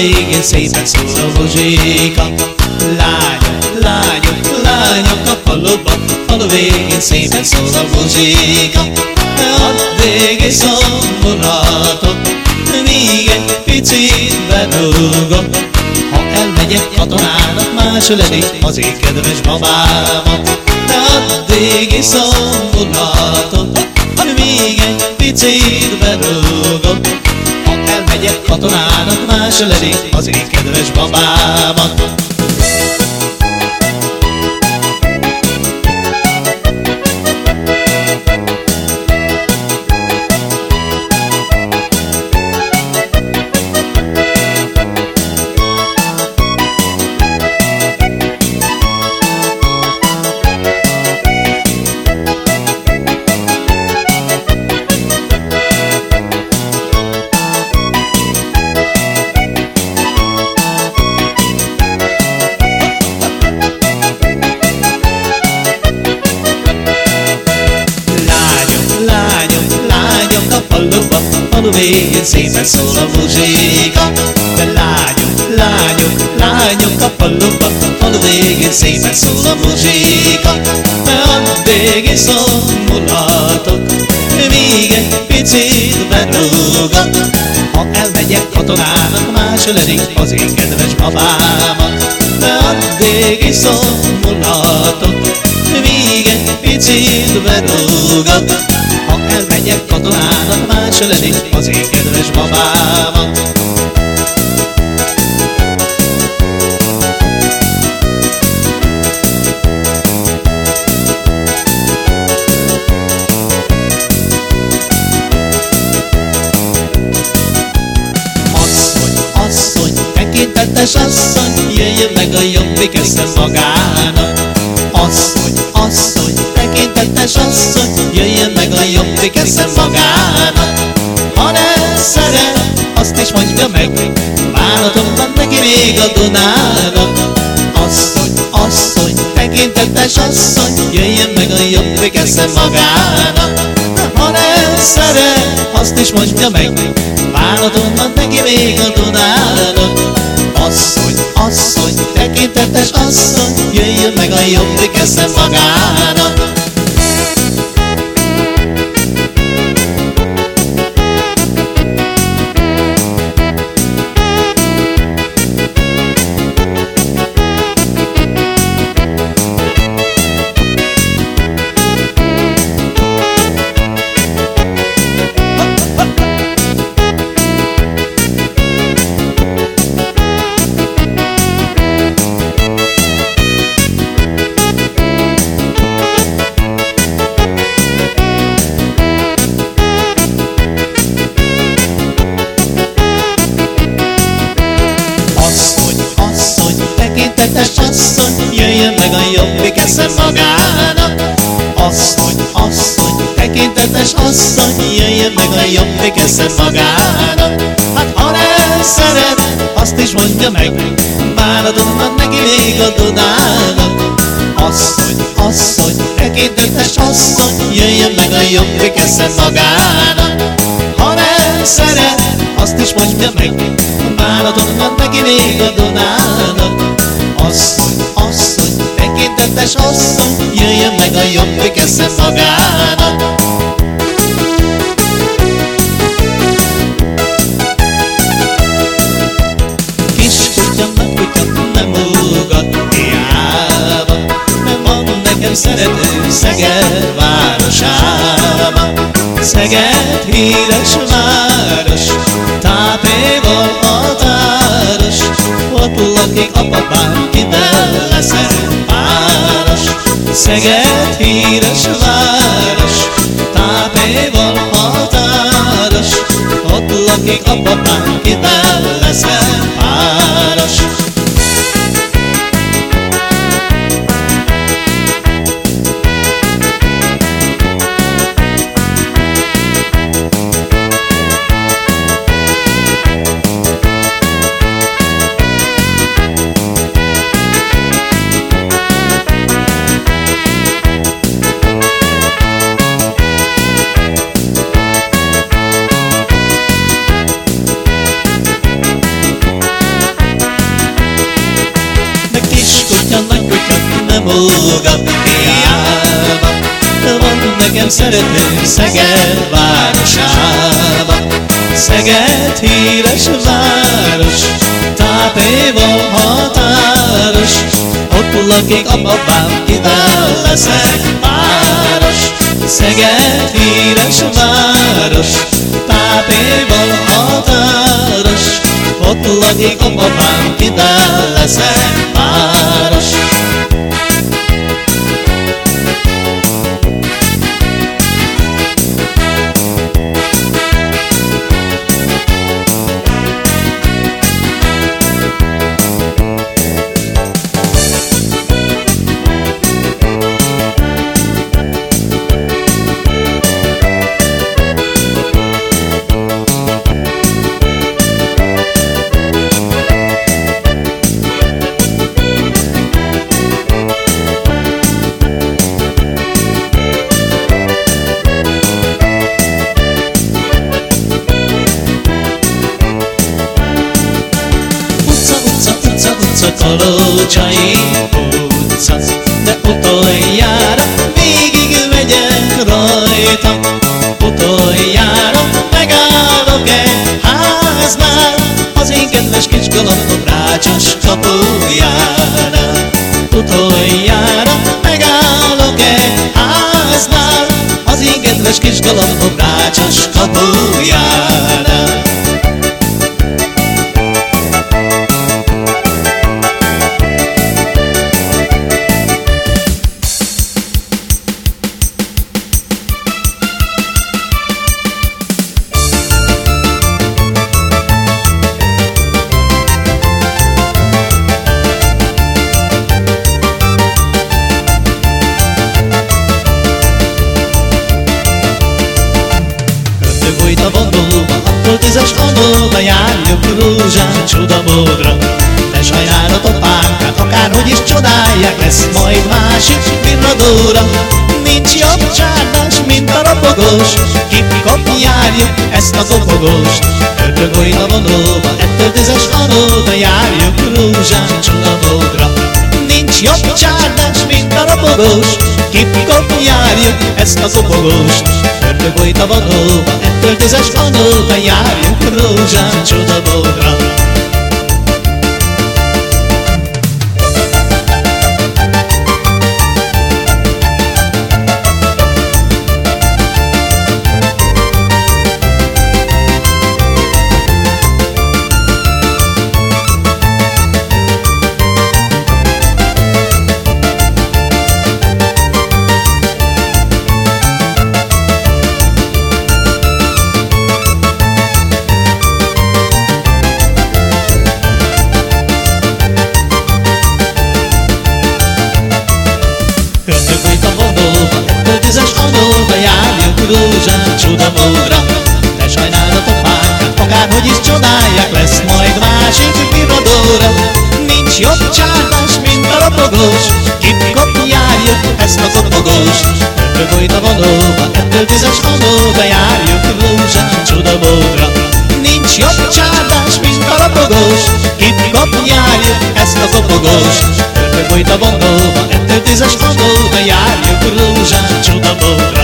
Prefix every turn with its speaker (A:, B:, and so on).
A: végén szépen szól a muzsika. Lányok, lányok, lányok a faluba, falu végén szépen szól a muzsika. Addig is szomorhatok, míg egy picit bedugom. Ha elmegyek katonának, más öleli az én kedves babámat. De addig is szomorhatok, míg egy picit bedugom. Öleli az én kedves babámat. Szépen szól a muzsika. De lányok, lányok, lányok a faluba, falu végén szépen szól a muzsika. De addig is szomorhatok, míg egy picit bedugom. Ha elmegyek katonának, más öleli az én kedves babámat. De addig is szomorhatok, míg egy picit bedugom. Elmegyek katonának, más öleli az én kedves babámat. Tekintetes asszony, jöjjön meg a magának. Ha nem szeret, azt is mondja meg, bánatom van neki még a Dunának. Asszony, asszony, tekintetes asszony, jöjjön meg a jobbik esze magának. Ha nem szeret, azt is mondja meg, bánatom van neki még a Dunának. Asszony, asszony, tekintetes asszony, jöjjön meg a jobbik esze magának. Magának. Asszony, asszony, tekintetes asszony, jöjjön meg a jobbik esze magának. Hát ha nem szeret, azt is mondja meg, bánadom van neki még a Dunának. Asszony, asszony, tekintetes asszony, jöjjön meg a jobbik esze magának. Ha nem szeret, azt is mondja meg, bánatom van neki még a Dunának. Asszony, asszony, tekintetes asszony, jöjjön meg a jobbik esze magának. Kis kutya, nagy kutya, nem ugat hiába, mert van nekem szerető Szeged városába. Szeged híres város, tápéval határos, ott lakik Szeged híres város, tápéval határos, ott lakik a papám, kivel leszel Van nekem szeretőm Szeged városába. Szeged híres város Tápéval határos. Ott lakik a babám, kivel leszek páros. Szeged híres város Tápéval határos. Ott lakik a babám, kivel leszek páros Kalocsai utca De utoljára végig megyek rajta. Utoljára megállok egy háznál Az én kedves kis galambom rácsos kapujánál Bújt a vonóba, attól tízes adóba Járjuk Rúzsán csodamódra Ne sajnálod a pánkát, akárhogy is csodálják Lesz majd másik villadóra Nincs jobb csárdás, mint a ropogós Kip-kop járjuk ezt a kopogóst Ördög a vonóba, ettől tízes adóba Járjuk Rúzsán csodamódra Nincs jobb csárdás, mint a ropogós Kip-kop járjuk ezt a kopogóst Ördög a vonóba, ettől tízes vonóba Járjuk Rózsán csodabódra bújt a vonóba, ettől tízes adóba Járjuk Rózsán csodamódra Ne sajnáld a pánkát, akárhogy is csodálják Lesz majd másik piradóra Nincs jobb csárdás, mint a ropogós Kip-kop járjuk ezt a kopogós Ördög bújt a vonóba, ettől tízes adóba Járjuk Rózsán csodamódra Nincs jobb csárdás, mint a ropogós Kip-kop járjuk ezt a kopogós Ördög bújt a vonóba, ettől Ty ze szkodą, ja já wróżę, cudo Boga.